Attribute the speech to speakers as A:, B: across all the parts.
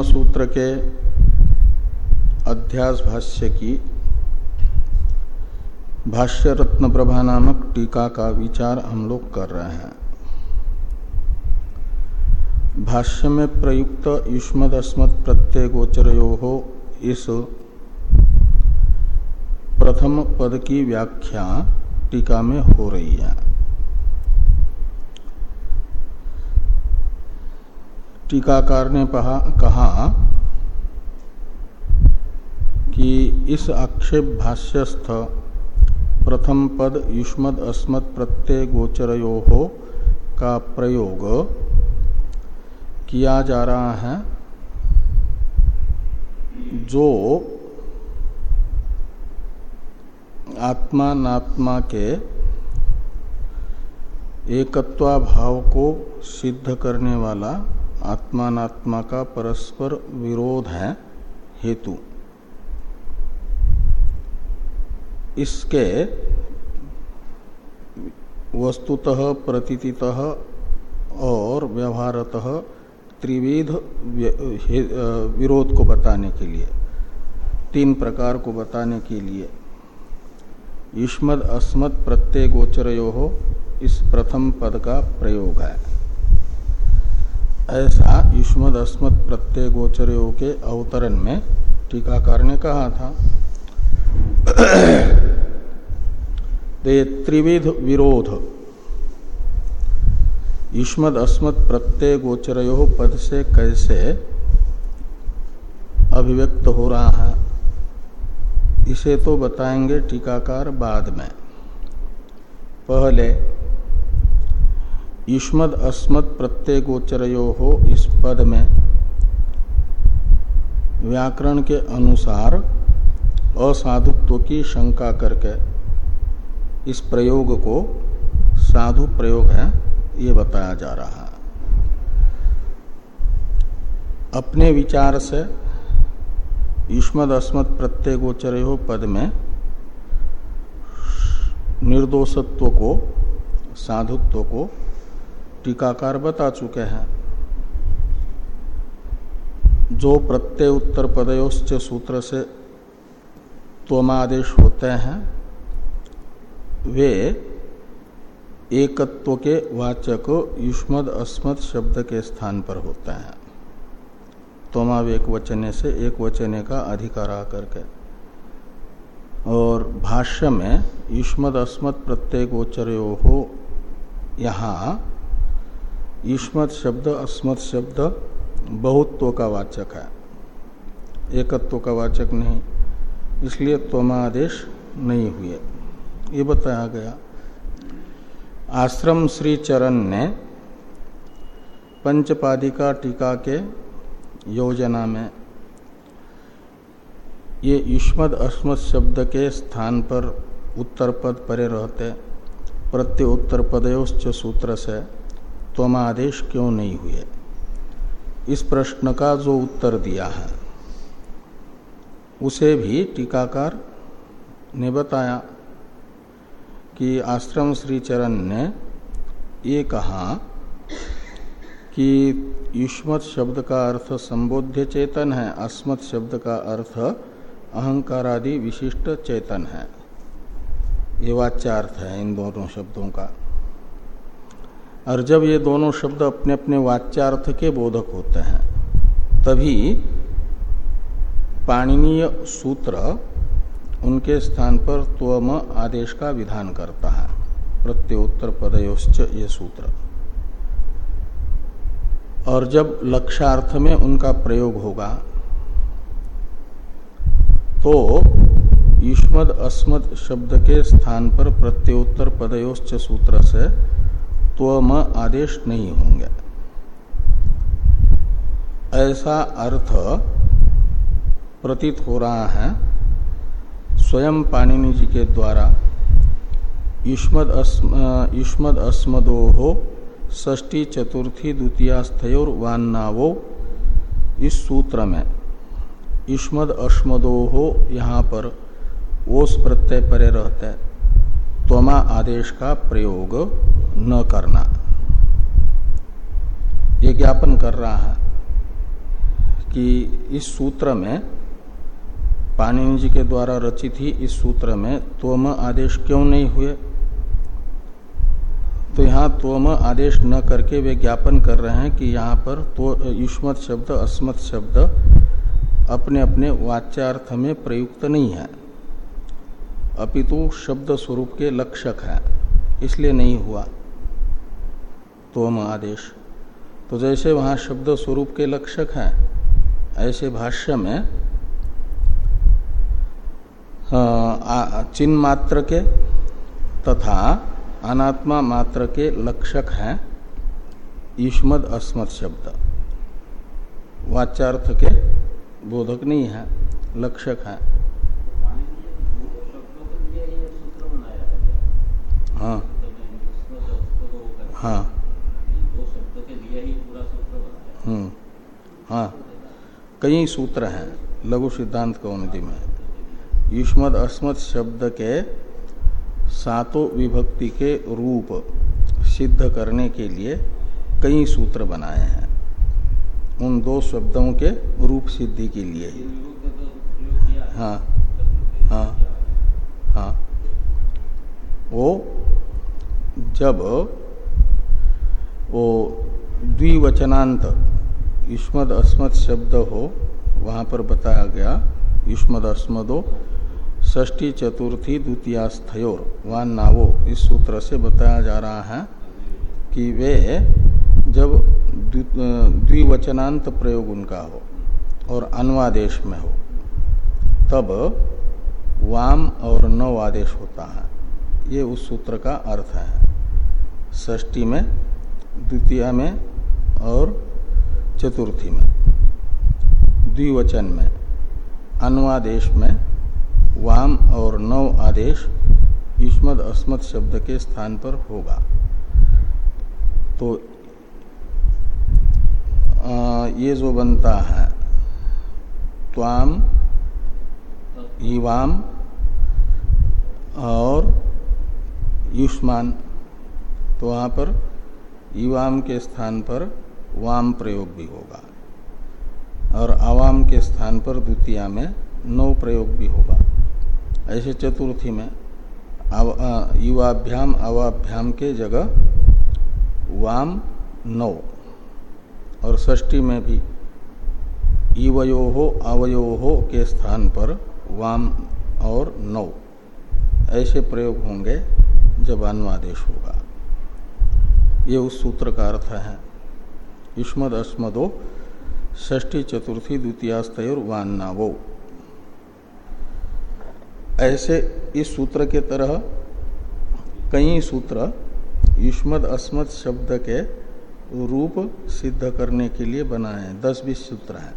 A: ब्रह्म सूत्र के अध्यास भाष्य की भाष्य रत्न प्रभा नामक टीका का विचार हम लोग कर रहे हैं। भाष्य में प्रयुक्त युष्मद अस्मत् प्रत्यय गोचरयो हो इस प्रथम पद की व्याख्या टीका में हो रही है। टीकाकार ने कहा कि इस आक्षेप भाष्यस्थ प्रथम पद युष्मद अस्मत् प्रत्यय गोचरयो हो का प्रयोग किया जा रहा है, जो आत्मा नात्मा के एकत्वा भाव को सिद्ध करने वाला आत्मात्मा का परस्पर विरोध है, हेतु। इसके वस्तुतः प्रतीतः और व्यवहारतः त्रिविध विरोध को बताने के लिए, तीन प्रकार को बताने के लिए। युष्मद अस्मद प्रत्यय गोचरयो हो इस प्रथम पद का प्रयोग है। ऐसा युष्मद अस्मद प्रत्यय गोचरयो के अवतरण में टीकाकार ने कहा था। त्रिविध विरोध। युष्मद अस्मद प्रत्यय गोचरयो पद से कैसे अभिव्यक्त हो रहा है, इसे तो बताएँगे टीकाकार बाद में। पहले युष्मद अस्मद प्रत्यय गोचरयो हो इस पद में व्याकरण के अनुसार असाधुत्व की शंका करके इस प्रयोग को साधु प्रयोग है, ये बताया जा रहा है। अपने विचार से युष्मद अस्मद प्रत्यय गोचर हो पद में निर्दोषत्व को, साधुत्व को टीकाकार बता चुके हैं। जो प्रत्यय उत्तर पदयोश्च सूत्र से त्वमादेश होते हैं, वे एकत्व के वाचक युष्मद अस्मद शब्द के स्थान पर होते हैं। तोमाव एक वचने से एक वचने का अधिकार आकर के। और भाष्य में युष्मद अस्मद प्रत्यय गोचर हो, यहाँ युष्मद शब्द अस्मद शब्द बहुत्व का वाचक है। एकत्व का वाचक नहीं, इसलिए तोमादेश नहीं हुए। ये बताया गया, आश्रम श्री चरण ने पंचपादिका टीका के योजना में ये युष्मद अस्मद शब्द के स्थान पर उत्तर पद परे रहते प्रत्य उत्तर पदयोश्च सूत्र से त्वमादेश क्यों नहीं हुए? इस प्रश्न का जो उत्तर दिया है, उसे भी टीकाकार ने बताया कि आश्रम श्री चरण ने ये कहा कि युष्मत शब्द का अर्थ संबोध्य चेतन है, अस्मत् शब्द का अर्थ अहंकार आदि विशिष्ट चेतन है। ये वाच्यार्थ है इन दोनों शब्दों का। और जब ये दोनों शब्द अपने अपने वाच्यार्थ के बोधक होते हैं, तभी पाणनीय सूत्र उनके स्थान पर त्वम आदेश का विधान करता है। प्रत्योत्तर पदयोश्च ये सूत्र। और जब लक्षार्थ में उनका प्रयोग होगा तो युष्मद अस्मद शब्द के स्थान पर प्रत्योत्तर पदयोश्च सूत्र से त्वम आदेश नहीं होंगे। ऐसा अर्थ प्रतीत हो रहा है स्वयं पाणिनि जी के द्वारा। युष्मद अस्मदो हो ष्टी चतुर्थी द्वितीयास्थयोर वान्नावो इस सूत्र में। युष्मद अस्मदो हो यहाँ पर ओस प्रत्यय परे रहते त्वमा आदेश का प्रयोग न करना। ये ज्ञापन कर रहा है कि इस सूत्र में, पाणिनि जी के द्वारा रचित ही इस सूत्र में तोम आदेश क्यों नहीं हुए? तो यहाँ तोम आदेश न करके वे ज्ञापन कर रहे हैं कि यहाँ पर तो युष्मत शब्द, अस्मत शब्द अपने अपने वाच्यार्थ में प्रयुक्त नहीं है। अपितु शब्द स्वरूप के लक्षक है, इसलिए नहीं हुआ। तोम आदेश। तो जैसे वहाँ शब्द स्वरूप के लक्षक हैं, ऐसे भाष्य में चिन्ह मात्र के तथा अनात्मा मात्र के लक्षक हैं, ईष्मद अस्मद शब्द। वाचार्थ के बोधक नहीं है, लक्षक है। हाँ। हाँ। हम्म। हाँ। कई सूत्र हैं, लघु सिद्धांत कौमुदी में। युष्मद अस्मद शब्द के सातों विभक्ति के रूप सिद्ध करने के लिए कई सूत्र बनाए हैं। उन दो शब्दों के रूप सिद्धि के लिए। ही हाँ। हाँ। हाँ। वो जब वो द्विवचनांत युष्मद अस्मद शब्द हो, वहाँ पर बताया गया, युष्मद अस्मदो ष्टी चतुर्थी द्वितीयास्थयोर व नावो, इस सूत्र से बताया जा रहा है कि वे जब द्विवचनांत प्रयोग उनका हो और अन्वादेश में हो, तब वाम और नव आदेश होता है। ये उस सूत्र का अर्थ है। ष्टी में, द्वितीय में और चतुर्थी में। द्विवचन में अनुवादेश में वाम और नव आदेश युष्मद अस्मद शब्द के स्थान पर होगा। तो ये जो बनता है, त्वाम, ईवाम और युष्मान। तो वहाँ पर युवाम के स्थान पर वाम प्रयोग भी होगा। और आवाम के स्थान पर द्वितीय में नौ प्रयोग भी होगा। ऐसे चतुर्थी में युवाभ्याम, अवाभ्याम के जगह वाम नौ। और षष्ठी में भी इवयो हो अवयो हो के स्थान पर वाम और नौ। ऐसे प्रयोग होंगे। जब अनुवादेश होगा। ये उस सूत्र का अर्थ है। युष्मद अस्मदो ष्टी चतुर्थी द्वितीयास्तोर वान्नावो। ऐसे इस सूत्र के तरह कई सूत्र युष्मद अस्मद शब्द के रूप सिद्ध करने के लिए बनाए हैं। दस बीस सूत्र हैं।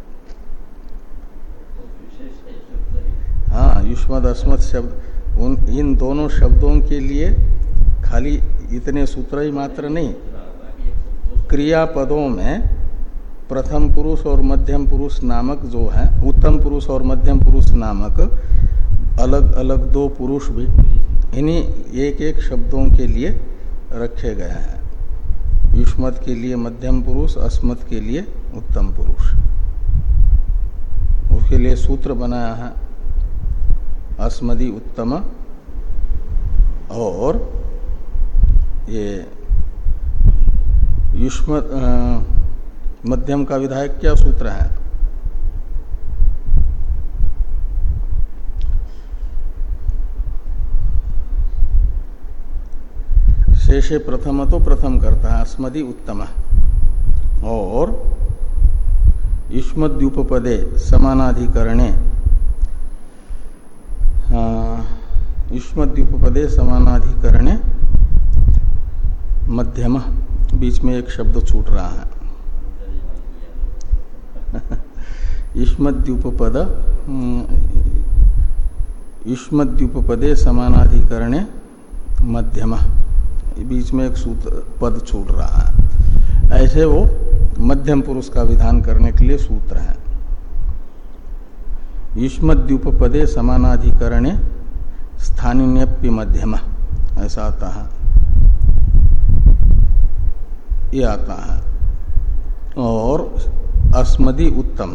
A: हाँ युष्मद अस्मद शब्द। उन, इन दोनों शब्दों के लिए खाली इतने सूत्र ही मात्र नहीं। क्रियापदों में प्रथम पुरुष और मध्यम पुरुष नामक जो है, उत्तम पुरुष और मध्यम पुरुष नामक अलग अलग दो पुरुष भी, इन्हीं एक एक शब्दों के लिए रखे गए हैं। युष्मत के लिए मध्यम पुरुष अस्मत के लिए उत्तम पुरुष। उसके लिए सूत्र बनाया है। अस्मदी उत्तम और ये युष्म मध्यम का विधायक क्या सूत्र है? शेषे प्रथम तो प्रथम करता है, अस्मदि उत्तम। और युष्मद्युपदे समानाधिकरणे युष्मद्युपदे समानाधिकरणे मध्यम, बीच में एक शब्द छूट रहा है। युष्मद्युपद युष्मद्युपदे समानाधिकरणे मध्यम, बीच में एक सूत्र, पद छूट रहा है। ऐसे वो मध्यम पुरुष का विधान करने के लिए सूत्र है। युष्मद्युपदे समानाधिकरणे स्थानीन्यप्य मध्यम। ऐसा आता है। ये आता है। और अस्मदी उत्तम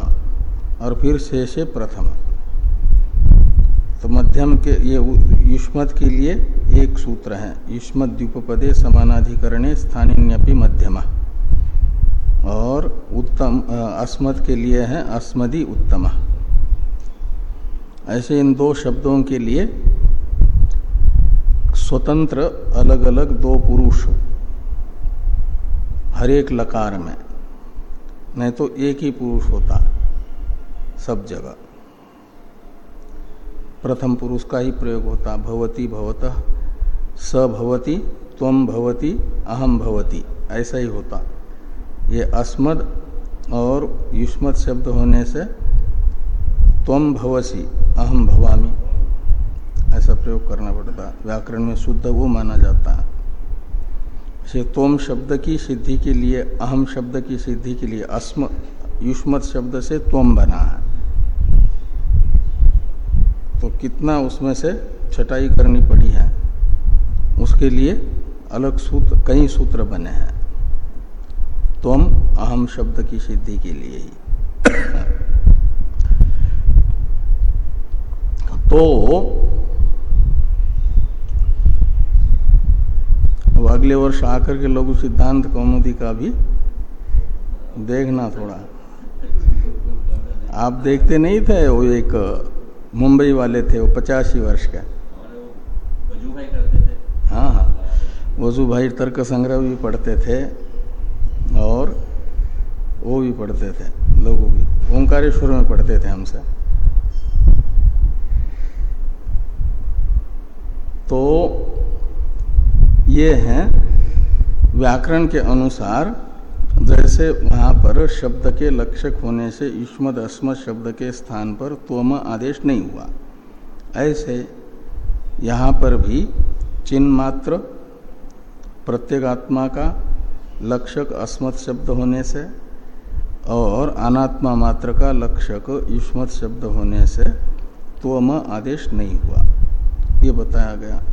A: और फिर शेषे प्रथम। तो मध्यम के ये युष्मत के लिए एक सूत्र है। युष्मत द्वीपदे समानाधिकरणे स्थानीन्यपि मध्यमा। और उत्तम अस्मद के लिए है अस्मदी उत्तम। ऐसे इन दो शब्दों के लिए स्वतंत्र अलग अलग दो पुरुष हर एक लकार में। नहीं तो एक ही पुरुष होता। सब जगह। प्रथम पुरुष का ही प्रयोग होता। भवती भवत, स भवती त्वम भवती अहम भवती। ऐसा ही होता। ये अस्मद और युष्मत शब्द होने से त्वम भवसी अहम भवामी। ऐसा प्रयोग करना पड़ता। है व्याकरण में शुद्ध वो माना जाता। है से तोम शब्द की सिद्धि के लिए, अहम शब्द की सिद्धि के लिए, अस्म, युष्मत शब्द से तोम बना है। तो कितना उसमें से छटाई करनी पड़ी है? उसके लिए अलग सूत्र, कई सूत्र बने हैं। तोम अहम शब्द की सिद्धि के लिए ही। तो अगले वर्ष आकर के लघु सिद्धांत कौमुदी का भी देखना थोड़ा। आप देखते नहीं थे वो एक मुंबई वाले थे, वो पचासी वर्ष का। हाँ हाँ। वज़ू भाई तर्क संग्रह भी पढ़ते थे और वो भी पढ़ते थे, लोग भी। ओंकारेश्वर में पढ़ते थे हमसे। तो ये है व्याकरण के अनुसार, जैसे वहाँ पर शब्द के लक्षक होने से युष्मद अस्मद शब्द के स्थान पर त्वम आदेश नहीं हुआ। ऐसे यहाँ पर भी चिन्ह मात्र, प्रत्येगात्मा का लक्षक अस्मत शब्द होने से और अनात्मा मात्र का लक्षक युष्मत शब्द होने से त्वम आदेश नहीं हुआ। ये बताया गया।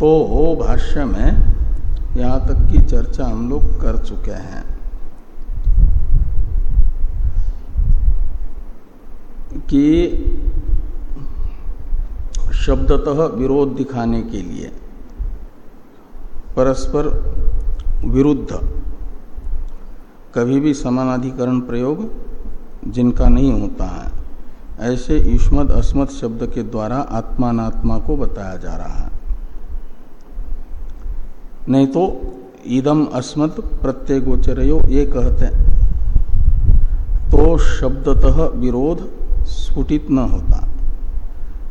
A: तो हो भाष्य में यहाँ तक की चर्चा हम लोग कर चुके हैं। कि शब्दतः विरोध दिखाने के लिए परस्पर विरुद्ध कभी भी समानाधिकरण प्रयोग जिनका नहीं होता है, ऐसे युष्मद अस्मद शब्द के द्वारा आत्मात्मा को बताया जा रहा है। नहीं तो इदम अस्मत् प्रत्यय गोचरयो ये कहते तो शब्दतः विरोध स्फुटित न होता,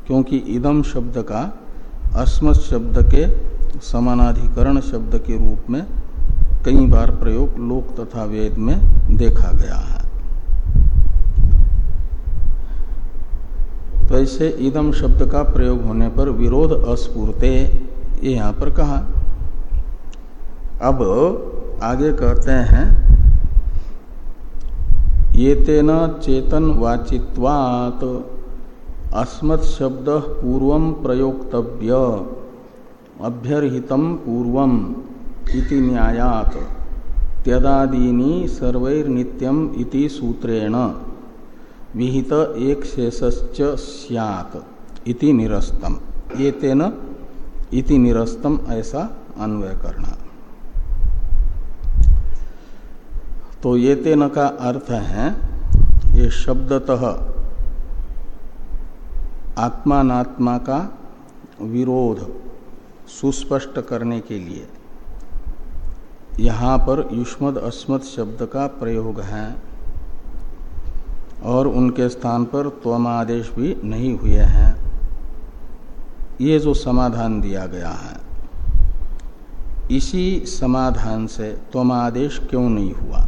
A: क्योंकि इदम शब्द का अस्मत् शब्द के समानाधिकरण शब्द के रूप में कई बार प्रयोग लोक तथा वेद में देखा गया है। तो ऐसे इदम शब्द का प्रयोग होने पर विरोध अस्फूर्ते, ये यहाँ पर कहा। अब आगे कहते हैं ये तेन चेतन वाचित्वात, अस्मत् शब्द पूर्व प्रयोक्तव्य अभ्यर्हितम पूर्व इति न्यायात, त्यदादीनी सर्वैर्नित्यम इति सूत्रेण, विहित एक शेषश्च स्यात् इति निरस्तम। ये तेन इति निरस्तम ऐसा अन्वय करना तो ये तेन का अर्थ है, ये शब्दतः आत्मात्मा का विरोध सुस्पष्ट करने के लिए। यहाँ पर युष्मद अस्मद शब्द का प्रयोग है और उनके स्थान पर त्वमादेश भी नहीं हुए हैं। ये जो समाधान दिया गया है, इसी समाधान से त्वमादेश क्यों नहीं हुआ?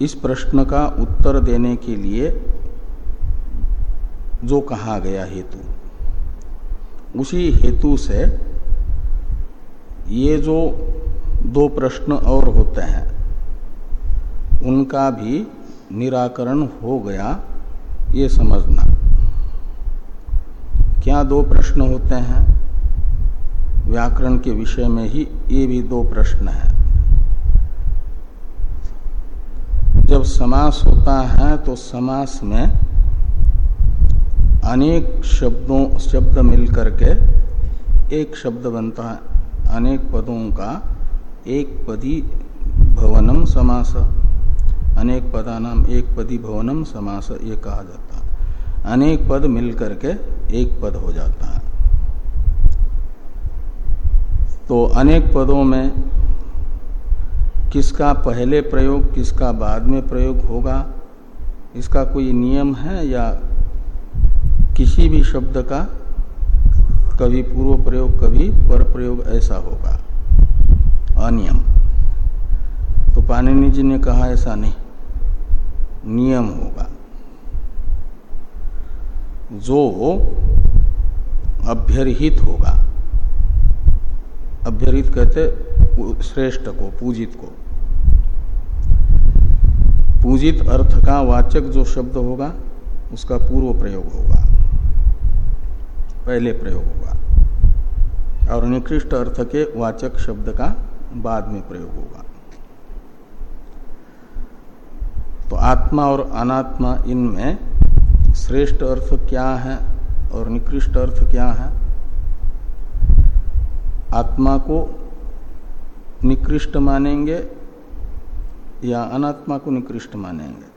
A: इस प्रश्न का उत्तर देने के लिए जो कहा गया हेतु, उसी हेतु से ये जो दो प्रश्न और होते हैं, उनका भी निराकरण हो गया ये समझना। क्या दो प्रश्न होते हैं? व्याकरण के विषय में ही ये भी दो प्रश्न हैं। जब समास होता है तो समास में अनेक शब्दों, शब्द मिलकर के एक शब्द बनता है। अनेक पदों का एक पदी भवनम समास, अनेक पदा नाम एक पदी भवनम समास, ये कहा जाता है। अनेक पद मिलकर के एक पद हो जाता है। तो अनेक पदों में किसका पहले प्रयोग, किसका बाद में प्रयोग होगा? इसका कोई नियम है या किसी भी शब्द का? कभी पूर्व प्रयोग, कभी पर प्रयोग ऐसा होगा। अनियम। तो पाणिनि जी ने कहा ऐसा नहीं। नियम होगा। जो अभ्यरहित होगा। अभ्यरित कहते श्रेष्ठ को, पूजित को। पूजित अर्थ का वाचक जो शब्द होगा, उसका पूर्व प्रयोग होगा। पहले प्रयोग होगा। और निकृष्ट अर्थ के वाचक शब्द का बाद में प्रयोग होगा। तो आत्मा और अनात्मा इनमें श्रेष्ठ अर्थ क्या है और निकृष्ट अर्थ क्या है? आत्मा को निकृष्ट मानेंगे या अनात्मा को निकृष्ट मानेंगे।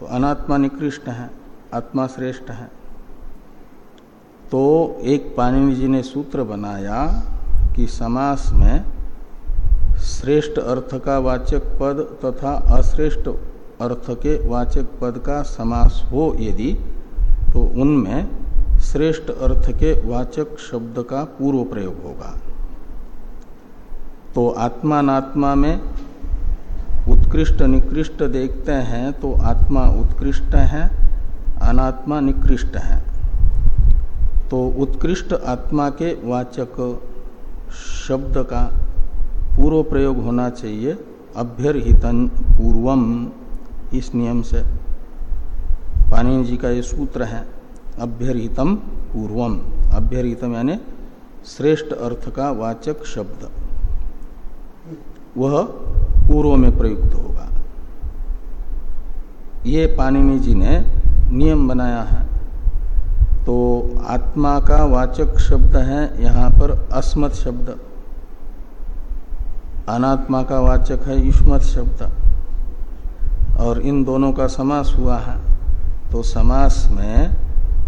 A: तो अनात्मा निकृष्ट है, आत्मा श्रेष्ठ है। तो एक पाणिनि जी ने सूत्र बनाया कि समास में श्रेष्ठ अर्थ का वाचक पद तथा अश्रेष्ठ अर्थ के वाचक पद का समास हो यदि तो उनमें श्रेष्ठ अर्थ के वाचक शब्द का पूर्व प्रयोग होगा। तो आत्मात्मा में उत्कृष्ट निकृष्ट देखते हैं तो आत्मा उत्कृष्ट है, अनात्मा निकृष्ट है। तो उत्कृष्ट आत्मा के वाचक शब्द का पूर्व प्रयोग होना चाहिए, अभ्यर्हितन पूर्वम, इस नियम से। पाणिनि जी का ये सूत्र है, अभ्यर्हितम पूर्वम। अभ्यर्हितम यानी श्रेष्ठ अर्थ का वाचक शब्द। वह पूर्व में प्रयुक्त होगा। ये पाणिनि जी ने नियम बनाया है। तो आत्मा का वाचक शब्द है, यहाँ पर अस्मत् शब्द। अनात्मा का वाचक है, युष्मत शब्द। और इन दोनों का समास हुआ है। तो समास में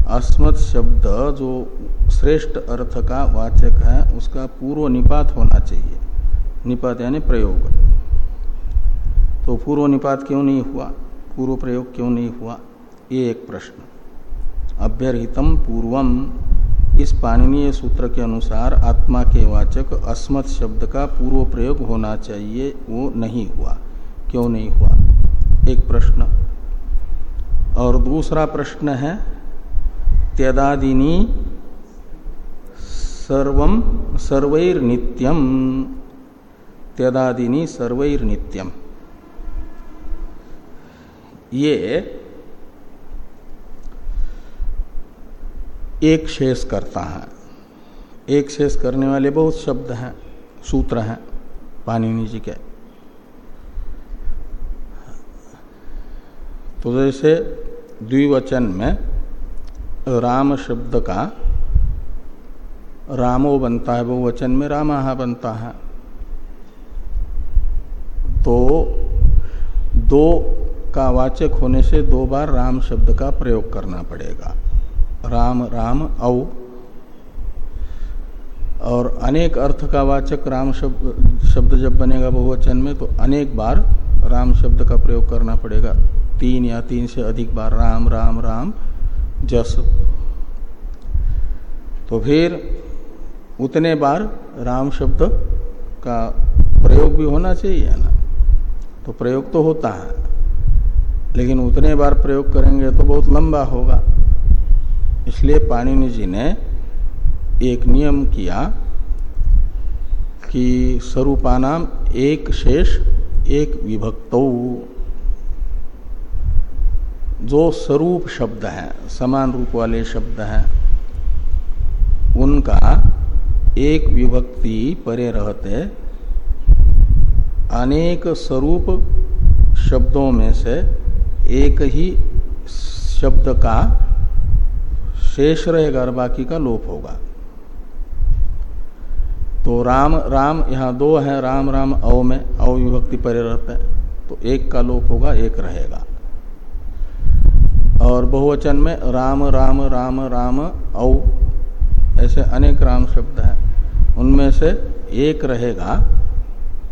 A: अस्मत् शब्द जो श्रेष्ठ अर्थ का वाचक है, उसका पूर्व निपात होना चाहिए। निपात यानी प्रयोग। तो पूर्व निपात क्यों नहीं हुआ? पूर्व प्रयोग क्यों नहीं हुआ? ये एक प्रश्न। अभ्यर्हितम पूर्वम। इस पाणनीय सूत्र के अनुसार आत्मा के वाचक अस्मत् शब्द का पूर्व प्रयोग होना चाहिए, वो नहीं हुआ। क्यों नहीं हुआ? एक प्रश्न। और दूसरा प्रश्न है, त्यदादिनी सर्वम सर्वैर नित्यम त्यदादिनी सर्वैर नित्यम ये एक शेष करता है। एक शेष करने वाले बहुत शब्द हैं, सूत्र हैं, पाणिनि जी के। तो जैसे द्विवचन में राम शब्द का रामो बनता है, बहुवचन में रामा बनता है। तो दो का वाचक होने से दो बार राम शब्द का प्रयोग करना पड़ेगा। राम राम, औ। और अनेक अर्थ का वाचक राम शब्द शब्द जब बनेगा बहुवचन में तो अनेक बार राम शब्द का प्रयोग करना पड़ेगा। तीन या तीन से अधिक बार राम राम राम, जस। तो फिर उतने बार राम शब्द का प्रयोग भी होना चाहिए ना? तो प्रयोग तो होता है। लेकिन उतने बार प्रयोग करेंगे तो बहुत लंबा होगा। इसलिए पाणिनि जी ने एक नियम किया कि स्वरूपानाम एक शेष, एक विभक्त। जो स्वरूप शब्द है, समान रूप वाले शब्द हैं, उनका एक विभक्ति परे रहते अनेक स्वरूप शब्दों में से एक ही शब्द का शेष रहेगा और बाकी का लोप होगा। तो राम राम, यहाँ दो है, राम राम अव में अव विभक्ति परे हैं तो एक का लोप होगा, एक रहेगा। और बहुवचन में राम राम राम राम, औ, ऐसे अनेक राम शब्द हैं, उनमें से एक रहेगा,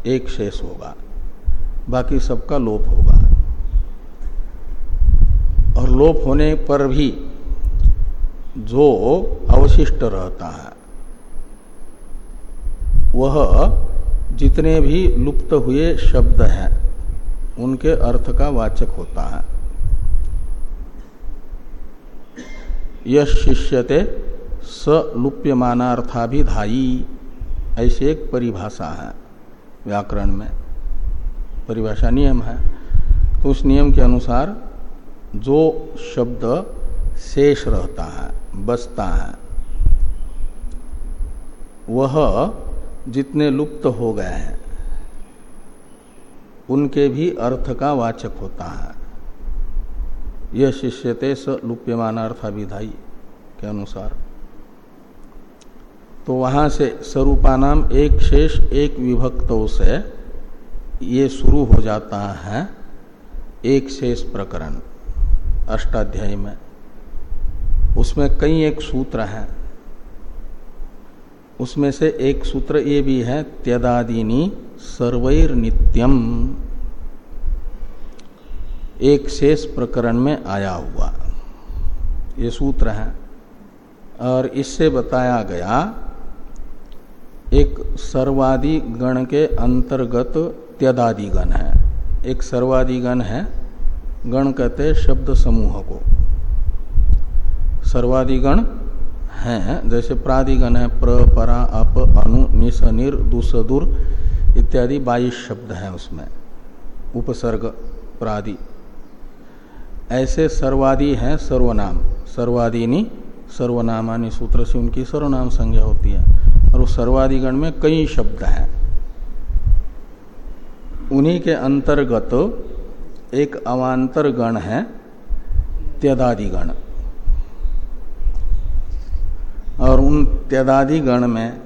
A: एक शेष होगा, बाकी सबका लोप होगा। और लोप होने पर भी जो अवशिष्ट रहता है, वह जितने भी लुप्त हुए शब्द हैं, उनके अर्थ का वाचक होता है। यश शिष्यते स लुप्यमानार्थाभिधायी, ऐसी एक परिभाषा है व्याकरण में। परिभाषा नियम है। तो उस नियम के अनुसार जो शब्द शेष रहता है, बसता है, वह जितने लुप्त हो गए हैं, उनके भी अर्थ का वाचक होता है। यह शिष्यते स लुप्यमानार्थाभिधाई के अनुसार। तो वहाँ से स्वरूपानाम एक शेष, एक विभक्तों से ये शुरू हो जाता है एक शेष प्रकरण। अष्टाध्यायी में। उसमें कई एक सूत्र हैं। उसमें से एक सूत्र ये भी है, त्यदादिनी सर्वैर नित्यम एक शेष प्रकरण में आया हुआ। ये सूत्र है। और इससे बताया गया, एक सर्वादि गण के अंतर्गत त्यदादि गण है। एक सर्वादि गण है गण कहते शब्द समूह को। सर्वादिगण हैं, जैसे प्रादिगण है, प्र, परा, अप, अनु, निस, निर दुसदुर इत्यादि बाईस शब्द हैं उसमें। उपसर्ग, प्रादि। ऐसे सर्वादि हैं सर्वनाम। सर्वादिनी, सर्वनामानी सूत्र से उनकी सर्वनाम संज्ञा होती है। और उस सर्वादिगण में कई शब्द हैं। उन्हीं के अंतर्गत एक अवान्तर गण है त्यदादिगण और उन त्यदादि गण में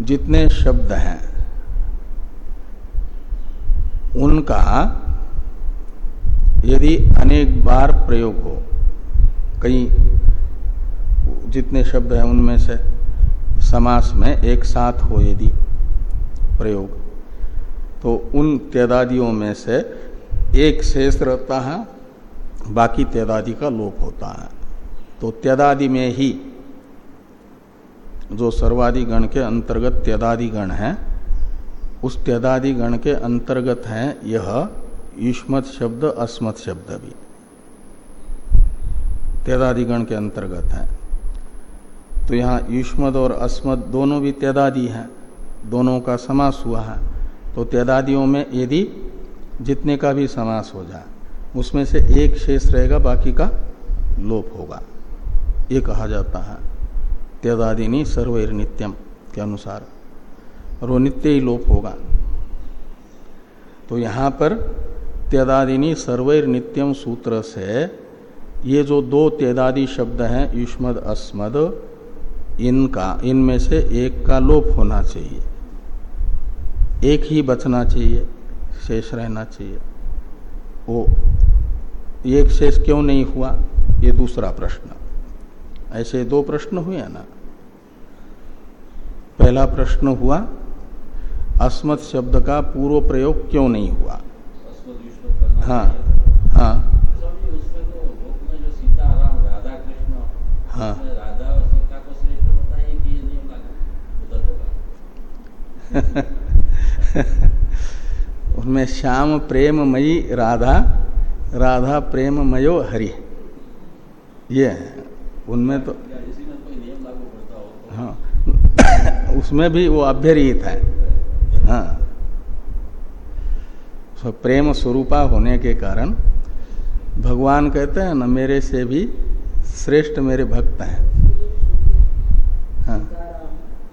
A: जितने शब्द हैं, उनका यदि अनेक बार प्रयोग हो कई जितने शब्द हैं उनमें से समास में एक साथ हो यदि प्रयोग तो उन त्यदादियों में से एक शेष रहता है, बाकी त्यदादि का लोप होता है। तो त्यदादि में ही जो सर्वादि गण के अंतर्गत त्यदादि गण है, उस त्यदादि गण के अंतर्गत है यह युष्मत शब्द, अस्मत शब्द भी। त्यदादि गण के अंतर्गत है। तो यहाँ युष्मद और अस्मद दोनों भी त्यदादि हैं, दोनों का समास हुआ है। तो त्यदादियों में यदि जितने का भी समास हो जाए, उसमें से एक शेष रहेगा, बाकी का लोप होगा। ये कहा जाता है। त्यदादिनी सर्वैर नित्यम के अनुसार। और वो नित्य ही लोप होगा। तो यहाँ पर त्यदादिनी सर्वैर नित्यम सूत्र से ये जो दो त्यदादि शब्द हैं, युष्मद, अस्मद, इनका, इनमें से एक का लोप होना चाहिए। एक ही बचना चाहिए। शेष रहना चाहिए। वो एक शेष क्यों नहीं हुआ? ये दूसरा प्रश्न। ऐसे दो प्रश्न हुए ना। पहला प्रश्न हुआ अस्मत् शब्द का पूर्व प्रयोग क्यों नहीं हुआ? हाँ हाँ। हाँ। उनमें श्याम प्रेममयी राधा राधा प्रेममयो हरि। ये उनमें तो हाँ। उसमें भी वो अभ्यरित है। हाँ। तो प्रेम स्वरूपा होने के कारण भगवान कहते हैं, ना मेरे से भी श्रेष्ठ मेरे भक्त हैं। हाँ।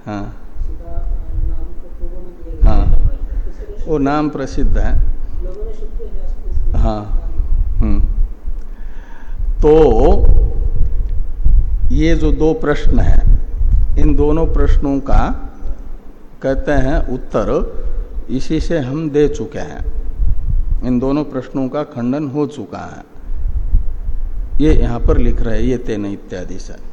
A: हाँ हाँ वो नाम प्रसिद्ध है। हाँ। हम्म। तो ये जो दो प्रश्न है, इन दोनों प्रश्नों का कहते हैं उत्तर, इसी से हम दे चुके हैं। इन दोनों प्रश्नों का खंडन हो चुका है। ये यहाँ पर लिख रहे हैं, ये तेन इत्यादि से।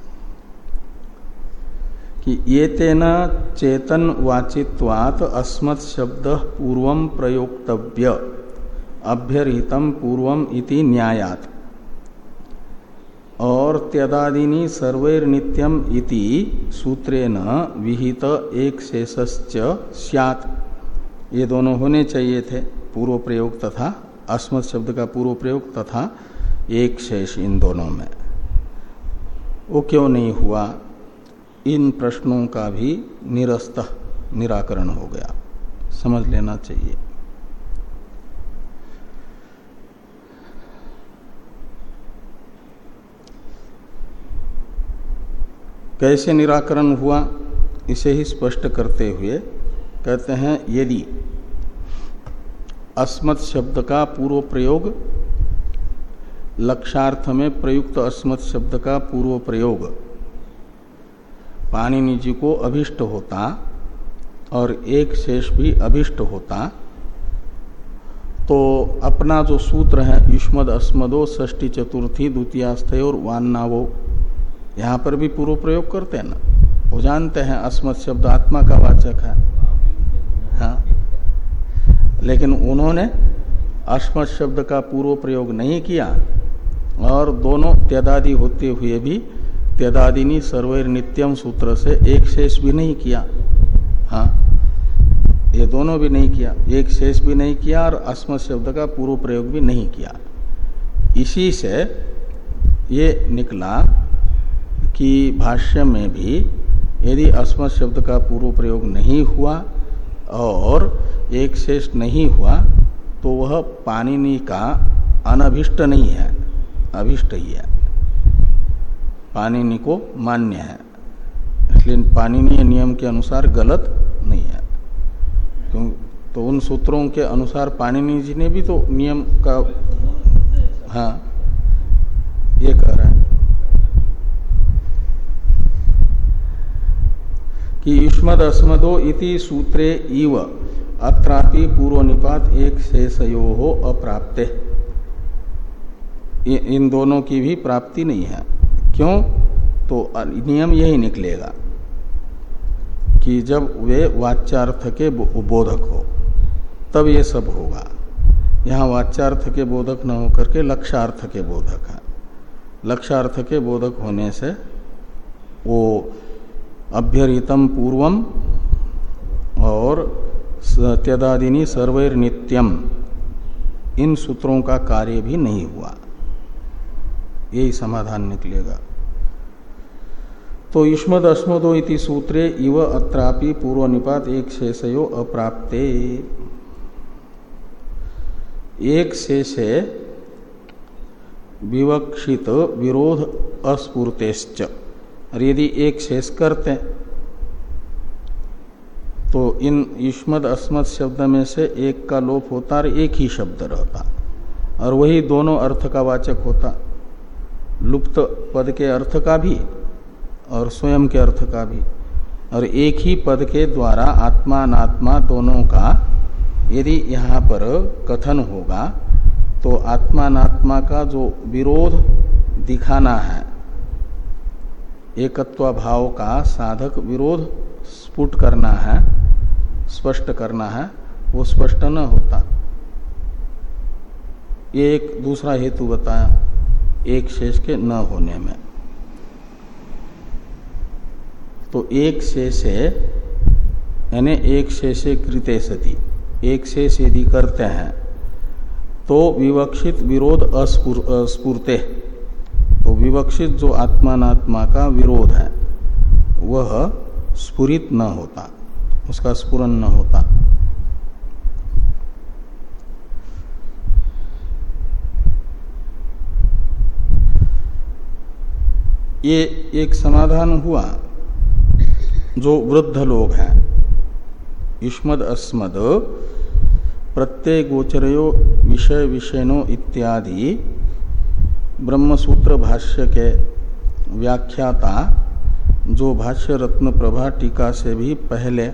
A: कि ये तेना चेतन वाचित्वात अस्मत् शब्द पूर्व प्रयोक्तव्य, अभ्यरितम पूर्वम इति न्यायात। और त्यदादिनी सर्वैर नित्यम इति सूत्रेण विहित एक शेषश्च स्यात्। ये दोनों होने चाहिए थे पूर्व प्रयोग तथा अस्मत् शब्द का पूर्व प्रयोग तथा एक शेष इन दोनों में। वो क्यों नहीं हुआ? इन प्रश्नों का भी निरस्त निराकरण हो गया। समझ लेना चाहिए। कैसे निराकरण हुआ, इसे ही स्पष्ट करते हुए कहते हैं, यदि अस्मत् शब्द का पूर्व प्रयोग लक्षार्थ में प्रयुक्त अस्मत् शब्द का पूर्व प्रयोग पाणिनि जी को अभिष्ट होता और एक शेष भी अभिष्ट होता। तो अपना जो सूत्र है, युष्मद अस्मदो ष्टी चतुर्थी द्वितीयास्थ और वान्नावो, यहाँ पर भी पूर्व प्रयोग करते हैं ना? वो जानते हैं, अस्मद शब्द आत्मा का वाचक है। हाँ। लेकिन उन्होंने अस्मद शब्द का पूर्व प्रयोग नहीं किया और दोनों त्यदादि होते हुए भी त्यदादिनी सर्वैर नित्यम सूत्र से एक शेष भी नहीं किया। हाँ? ये दोनों भी नहीं किया। एक शेष भी नहीं किया और अस्मत् शब्द का पूर्व प्रयोग भी नहीं किया। इसी से ये निकला कि भाष्य में भी यदि अस्मत् शब्द का पूर्व प्रयोग नहीं हुआ और एक शेष नहीं हुआ तो वह पाणिनि का अनभिष्ट नहीं है। अभिष्ट ही है। पाणिनि को मान्य है। इसलिए पाणिनीय नियम के अनुसार गलत नहीं है। क्यों? तो उन सूत्रों के अनुसार पाणिनि जी ने भी तो नियम का हाँ ये कह रहा है कि युष्मद अस्मदो इति सूत्रे इव अत्रापि पूर्व निपात एक शेषयो हो अप्राप्ते इन दोनों की भी प्राप्ति नहीं है। क्यों? तो नियम यही निकलेगा कि जब वे वाच्यार्थ के बोधक हो, तब ये सब होगा। यहाँ वाच्यार्थ के बोधक न होकर के लक्षार्थ के बोधक है। लक्षार्थ के बोधक होने से वो अभ्यरितम पूर्वम और त्यदादिनी सर्वैर नित्यम इन सूत्रों का कार्य भी नहीं हुआ। यही समाधान निकलेगा। तो युष्मद अस्मदो इति सूत्रे इव अत्रापि पूर्व निपात एक शेषयो अप्राप्ते। एक शेषे विवक्षित विरोध अस्फूर्तेश्च। और यदि एक शेष करते तो इन युष्मद अस्मद शब्द में से एक का लोप होता और एक ही शब्द रहता। और वही दोनों अर्थ का वाचक होता। लुप्त पद के अर्थ का भी और स्वयं के अर्थ का भी। और एक ही पद के द्वारा आत्मा अनात्मा दोनों का यदि यहाँ पर कथन होगा तो आत्मा अनात्मा का जो विरोध दिखाना है एकत्व भाव का साधक विरोध स्फुट करना है, स्पष्ट करना है, वो स्पष्ट न होता। ये एक दूसरा हेतु बताया। एक शेष के न होने में। तो एक शेष है, यानी एक शेषे कृते सती। एक शेष यदि करते हैं तो विवक्षित विरोध अस्फूर्ते तो विवक्षित जो आत्मात्मा का विरोध है, वह स्फुरित न होता, उसका स्फुरन न होता। ये एक समाधान हुआ, जो वृद्ध लोग हैं। युष्मद अस्मद प्रत्यय गोचरयो, विषय विषयनो इत्यादि, ब्रह्मसूत्र भाष्य के व्याख्याता, जो भाष्य रत्न प्रभा टीका से भी पहले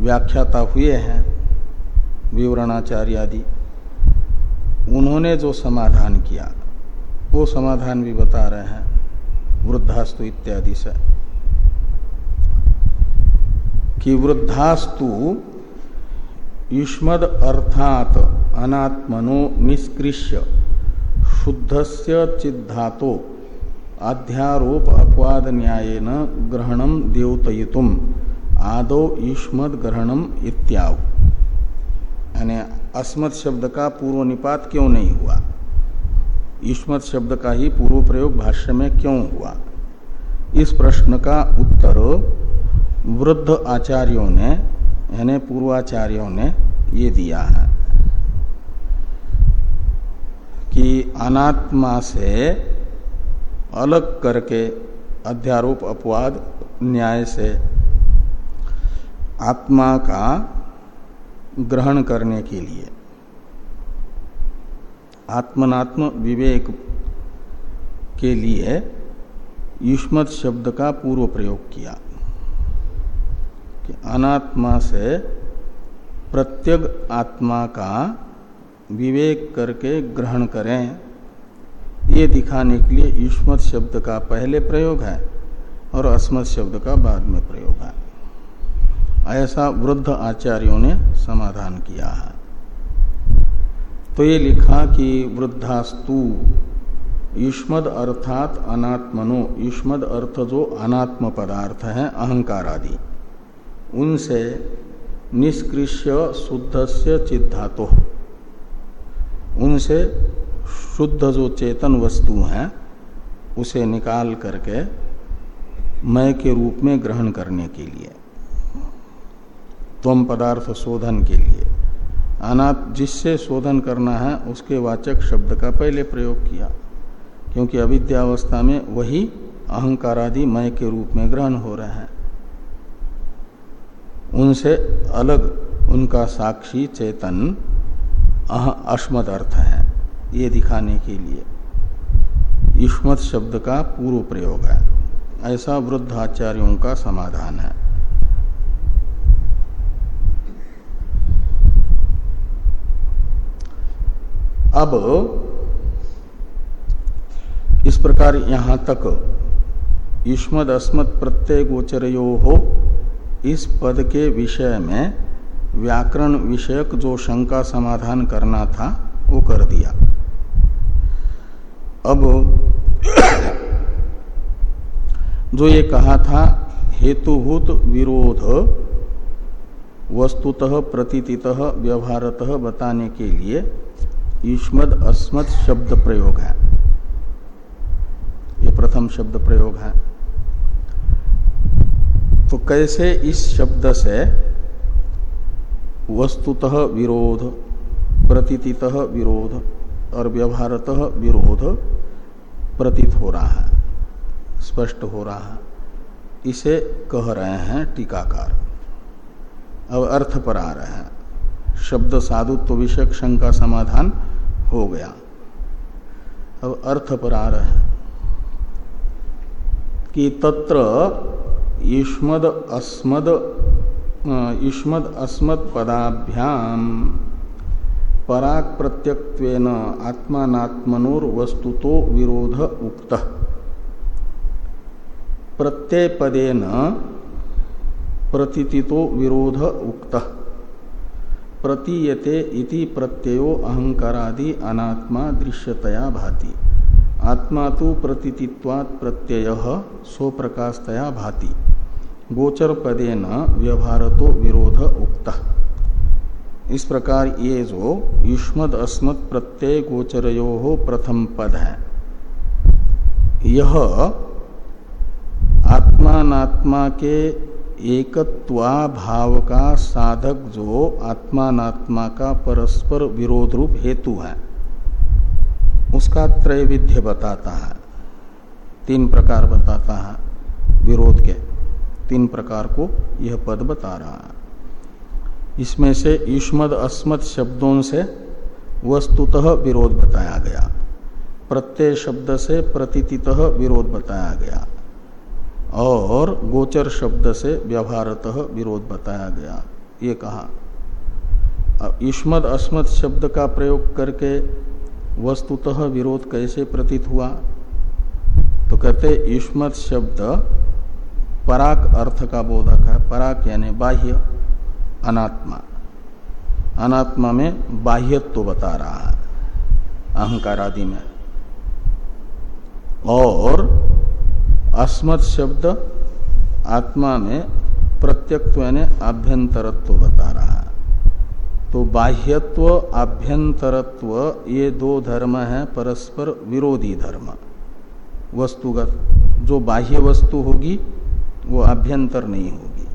A: व्याख्याता हुए हैं, विवरणाचार्य आदि, उन्होंने जो समाधान किया वो समाधान भी बता रहे हैं, वृद्धास्तु इत्यादि से। कि वृद्धास्तु युष्मद अर्थात अनात्मनो निष्कृष्य शुद्धस्य चिद्धातो अध्यारोप अपवाद न्यायन ग्रहणम देवतयुतुम आदो युष्मद ग्रहणम इत्याव। यानी अस्मत् शब्द का पूर्व निपात क्यों नहीं हुआ? युष्मत शब्द का ही पूर्व प्रयोग भाष्य में क्यों हुआ? इस प्रश्न का उत्तर वृद्ध आचार्यों ने, यानी पूर्वाचार्यों ने ये दिया है कि अनात्मा से अलग करके अध्यारोप अपवाद न्याय से आत्मा का ग्रहण करने के लिए आत्मनात्म विवेक के लिए युष्मत शब्द का पूर्व प्रयोग किया। कि अनात्मा से प्रत्यग आत्मा का विवेक करके ग्रहण करें, ये दिखाने के लिए युष्मत शब्द का पहले प्रयोग है और अस्मत शब्द का बाद में प्रयोग है। ऐसा वृद्ध आचार्यों ने समाधान किया है। तो ये लिखा कि वृद्धास्तु, युष्मद अर्थात अनात्मनो, युष्मद अर्थ जो अनात्म पदार्थ है अहंकार आदि उनसे निष्कृष्य शुद्ध से चिद्धातो, उनसे शुद्ध जो चेतन वस्तु है, उसे निकाल करके मय के रूप में ग्रहण करने के लिए त्वम पदार्थ शोधन के लिए। अनाथ जिससे शोधन करना है, उसके वाचक शब्द का पहले प्रयोग किया, क्योंकि अविद्यावस्था में वही अहंकारादि मय के रूप में ग्रहण हो रहे हैं। उनसे अलग उनका साक्षी चेतन अस्मद अर्थ है, ये दिखाने के लिए। युष्मत शब्द का पूर्व प्रयोग है, ऐसा वृद्धाचार्यों का समाधान है। अब इस प्रकार यहाँ तक युष्मद अस्मद प्रत्यय गोचरयो हो, इस पद के विषय में व्याकरण विषयक जो शंका समाधान करना था, वो कर दिया। अब जो ये कहा था, हेतुभूत विरोध, वस्तुतः, प्रतीतितः, व्यवहारतः बताने के लिए युष्मद अस्मद शब्द प्रयोग है। ये प्रथम शब्द प्रयोग है। तो कैसे इस शब्द से वस्तुतः विरोध, प्रतीतितः विरोध और व्यवहारतः विरोध प्रतीत हो रहा है, स्पष्ट हो रहा है? इसे कह रहे हैं टीकाकार। अब अर्थ पर आ रहे हैं। शब्द साधुत्व विषयक शंका समाधान हो गया। अब अर्थ पर आ रहे हैं कि तत्र युष्मद अस्मद युष्मद अस्मद पदाभ्याम पराक प्रत्यक्वेन आत्मात्मनोर वस्तुतो विरोध उक्त। प्रत्यय पदेन प्रतितितो विरोध उक्तः। प्रतीयते इति प्रत्ययो अहंकारादि अनात्मा दृश्यतया भाति। आत्मा तो प्रतीतित्वात् प्रत्यय, स्वप्रकाशतया भाति। गोचर पदे न व्यवहार तो विरोध उक्त। इस प्रकार ये जो युष्मद अस्मद प्रत्यय गोचरयो प्रथम पद है। यह आत्मात्मा के एकत्वा भाव का साधक जो आत्मात्मा का परस्पर विरोध रूप हेतु है, उसका त्रैविध्य बताता है। तीन प्रकार बताता है विरोध के। तीन प्रकार को यह पद बता रहा है। इसमें से युष्मद अस्मद शब्दों से वस्तुतः विरोध बताया गया। प्रत्यय शब्द से प्रतीतितः विरोध बताया गया। और गोचर शब्द से व्यवहारतः विरोध बताया गया। ये कहा। युष्मद अस्मद शब्द का प्रयोग करके वस्तुतः विरोध कैसे प्रतीत हुआ? तो कहते, युष्मद शब्द पराक अर्थ का बोधक है। पराक यानी बाह्य, अनात्मा। अनात्मा में बाह्यत्व तो बता रहा है, अहंकार आदि में। और अस्मत् शब्द आत्मा में प्रत्यक्व यानी आभ्यंतरत्व बता रहा है। तो बाह्यत्व आभ्यंतरत्व ये दो धर्म है, परस्पर विरोधी धर्म। वस्तुगत, जो बाह्य वस्तु होगी, वो आभ्यंतर नहीं होगी।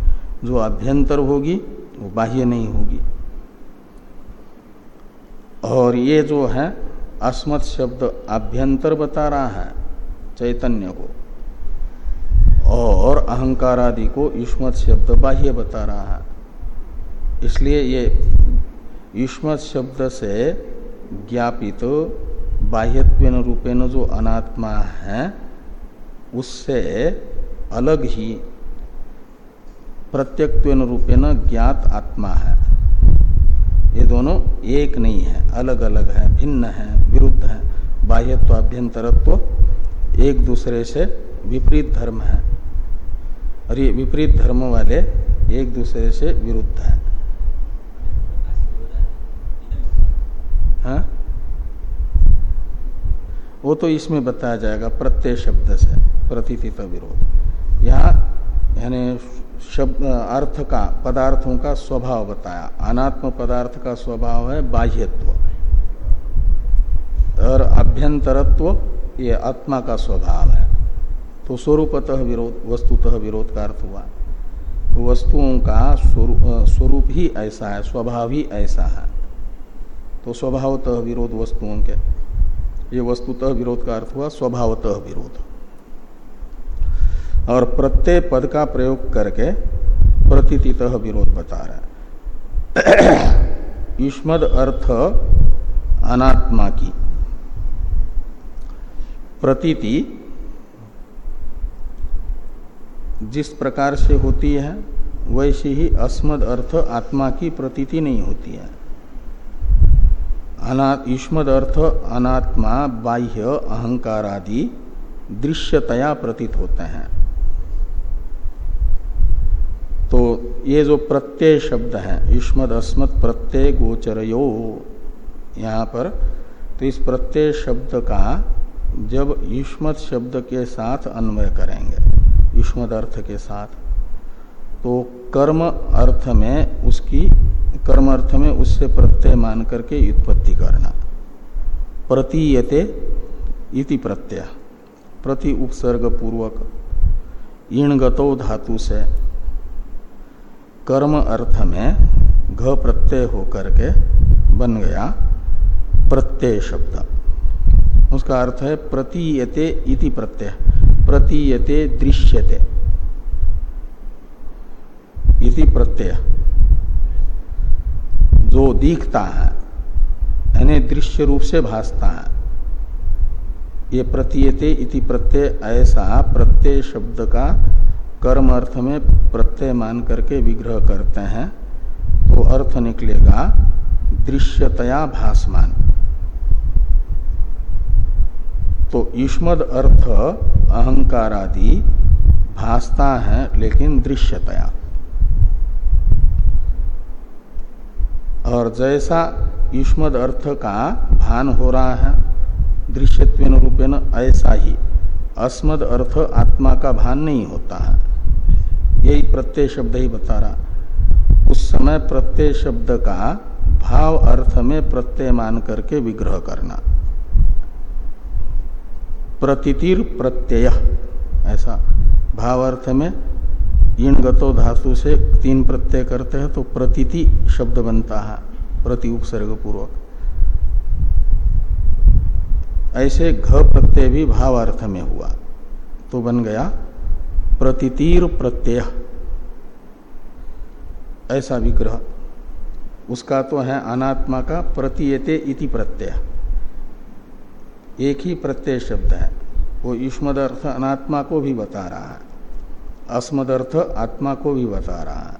A: जो आभ्यंतर होगी, वो बाह्य नहीं होगी। और ये जो है, अस्मत् शब्द आभ्यंतर बता रहा है, चैतन्य को। और अहंकार आदि को युष्मत शब्द बाह्य बता रहा है। इसलिए ये युष्मत शब्द से ज्ञापित बाह्यत्व रूपेण जो अनात्मा है, उससे अलग ही प्रत्यक्व रूपेण ज्ञात आत्मा है। ये दोनों एक नहीं है अलग अलग है, भिन्न है, विरुद्ध है। बाह्यत्व अभ्यंतरत्व एक दूसरे से विपरीत धर्म है। और ये विपरीत धर्म वाले एक दूसरे से विरुद्ध है। हाँ? वो तो इसमें बताया जाएगा प्रत्यय शब्द से प्रतिथित विरोध। यहाँ, यानी शब्द, अर्थ का, पदार्थों का स्वभाव बताया। अनात्म पदार्थ का स्वभाव है बाह्यत्व। और अभ्यंतरत्व, ये आत्मा का स्वभाव है। तो स्वरूपतः विरोध, वस्तुतः विरोध का अर्थ हुआ। तो वस्तुओं का स्वरूप ही ऐसा है, स्वभाव ही ऐसा है। तो स्वभावतः विरोध वस्तुओं के। ये वस्तुतः विरोध का अर्थ हुआ, स्वभावतः विरोध। और प्रत्यय पद का प्रयोग करके प्रतीतितः विरोध बता रहा है। युष्मद अर्थ अनात्मा की। प्रतीति जिस प्रकार से होती है, वैसे ही अस्मद अर्थ आत्मा की प्रतीति नहीं होती है। युष्मद अर्थ अनात्मा, बाह्य, अहंकार आदि दृश्यतया प्रतीत होते हैं। तो ये जो प्रत्यय शब्द है, युष्मद, अस्मद, प्रत्यय गोचरयो यहाँ पर तो इस प्रत्यय शब्द का जब युष्मत शब्द के साथ अन्वय करेंगे। युष्मद अर्थ के साथ। तो कर्म अर्थ में उसकी, कर्म अर्थ में उससे प्रत्यय मान करके उत्पत्ति करना। प्रतीयते इति प्रत्यय। प्रति उपसर्ग पूर्वक ईणगतो धातु से। कर्म अर्थ में घ प्रत्यय होकर के बन गया प्रत्यय शब्द। उसका अर्थ है प्रतीयते इति प्रत्यय। प्रतीयते, दृश्यते। इति प्रत्यय। जो दिखता है, यानी दृश्य रूप से भासता है, ये प्रतीयते इति प्रत्यय, ऐसा प्रत्यय शब्द का कर्म अर्थ में प्रत्यय मान करके विग्रह करते हैं तो अर्थ निकलेगा दृश्यतया भासमान। तो युष्मद अर्थ अहंकार आदि भासता है, लेकिन दृश्यतया। और जैसा युष्मद अर्थ का भान हो रहा है दृश्यत्व रूपेण ऐसा ही। अस्मद अर्थ आत्मा का भान नहीं होता है। यही प्रत्यय शब्द ही बता रहा। उस समय प्रत्यय शब्द का भाव अर्थ में प्रत्यय मान करके विग्रह करना। प्रतितिर प्रत्यय। ऐसा भावार्थ में इन गतो धातु से तीन प्रत्यय करते हैं तो प्रतीति शब्द बनता है, प्रति उपसर्ग पूर्वक ऐसे घ प्रत्यय भी भावार्थ में हुआ तो बन गया प्रतितीर प्रत्यय। ऐसा विग्रह। उसका तो है अनात्मा का प्रतीयते इति प्रत्यय। एक ही प्रत्यय शब्द है। वो युष्मदर्थ अनात्मा को भी बता रहा है। अस्मदर्थ आत्मा को भी बता रहा है।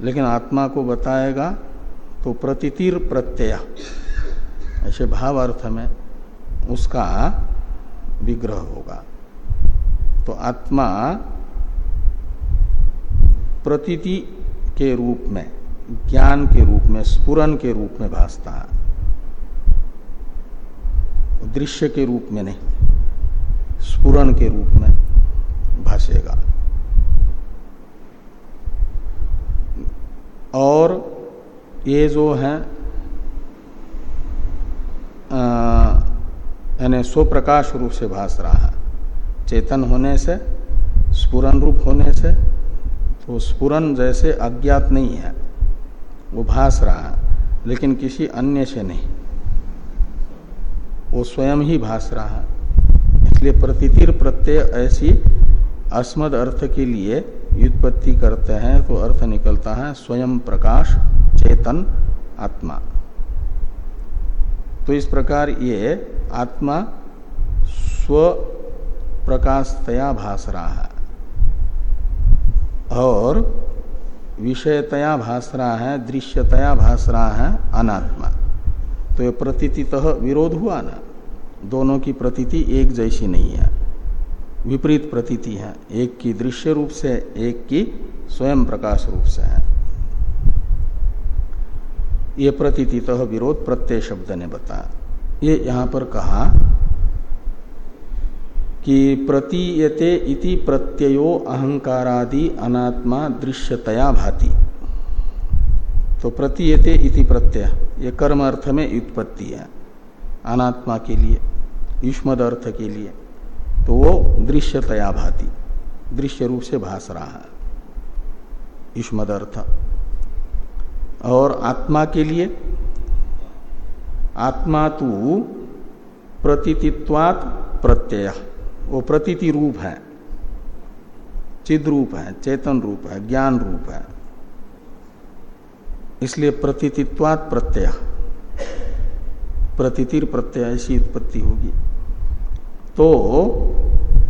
A: लेकिन आत्मा को बताएगा तो प्रतितिर प्रत्यय। ऐसे भाव अर्थ में उसका विग्रह होगा। तो आत्मा प्रतीति के रूप में, ज्ञान के रूप में स्पुरन के रूप में भासता है। दृश्य के रूप में नहीं स्पुरन के रूप में भासेगा और ये जो है यानी स्वप्रकाश रूप से भास रहा है। चेतन होने से स्पुरन रूप होने से तो स्पुरन जैसे अज्ञात नहीं है, वो भास रहा है, लेकिन किसी अन्य से नहीं। वो स्वयं ही भास रहा है। इसलिए प्रतितिर प्रत्यय ऐसी अस्मद अर्थ के लिए व्युत्पत्ति करते हैं तो अर्थ निकलता है स्वयं प्रकाश, चेतन, आत्मा। तो इस प्रकार ये आत्मा स्व प्रकाशतया भास रहा है और विषयतया भास रहा है, दृश्यतया भास रहा है अनात्मा। तो ये प्रतीतितः विरोध हुआ ना? दोनों की प्रतीति एक जैसी नहीं है। विपरीत प्रतीति है। एक की दृश्य रूप से, एक की स्वयं प्रकाश रूप से है। ये प्रतीतितः विरोध प्रत्यय शब्द ने बताया ये यहाँ पर कहा कि प्रतीयते इति प्रत्ययो अहंकारादि अनात्मा दृश्यतया भाति। तो प्रतीयते इति प्रत्यय, ये कर्म अर्थ में उत्पत्ति है, अनात्मा के लिए। युष्मद अर्थ के लिए तो वो दृश्यतया भाती, दृश्य रूप से भास रहा है। युष्मद अर्थ और आत्मा के लिए, आत्मा तो प्रतीतित्वात प्रत्यय। वो प्रतीति रूप है, चिद रूप है, चेतन रूप है, ज्ञान रूप है। इसलिए प्रतीतित्वात प्रत्यय। प्रतितिर प्रत्यय ऐसी उत्पत्ति होगी। तो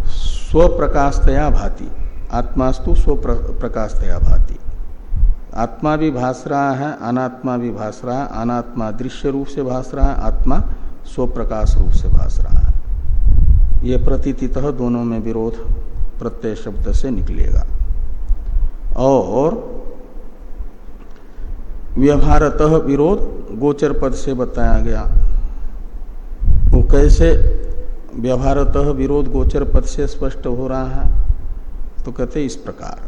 A: स्व प्रकाशतया भाति। आत्मास्तु स्व प्रकाशतया भाति। आत्मा भी भास रहा है, अनात्मा भी भास रहा है, अनात्मा दृश्य रूप से भास रहा है, आत्मा स्व प्रकाश रूप से भास रहा है। ये प्रतीतितः दोनों में विरोध प्रत्यय शब्द से निकलेगा। और व्यवहारतः विरोध गोचर पद से बताया गया। वो कैसे व्यवहारत विरोध गोचर पद से स्पष्ट हो रहा है। तो कहते इस प्रकार